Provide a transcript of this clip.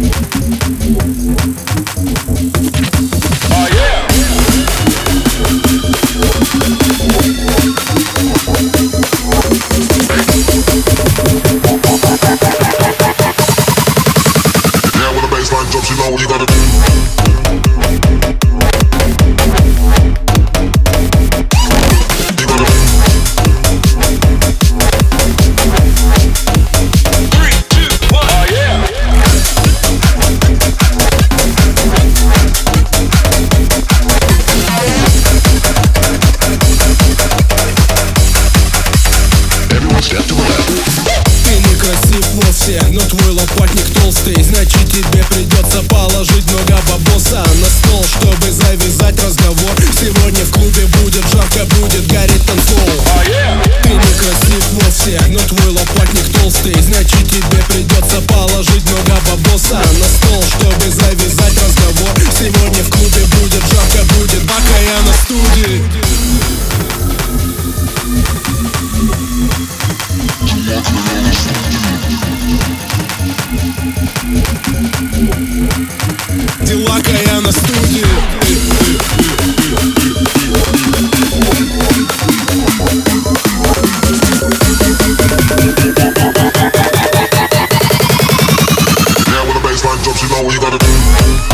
Now when the bassline drops, you know what you gotta do. Ты не некрасив вовсе, но твой лопатник толстый. Значит тебе придется положить много бабоса на стол Чтобы завязать разговор. Сегодня в клубе будет жарко, будет гореть танцпол oh, yeah. Ты некрасив вовсе, но твой лопатник толстый. Значит тебе придется положить много бабоса на стол Чтобы Yeah, я на студии when the bassline drops, you know what you gotta do.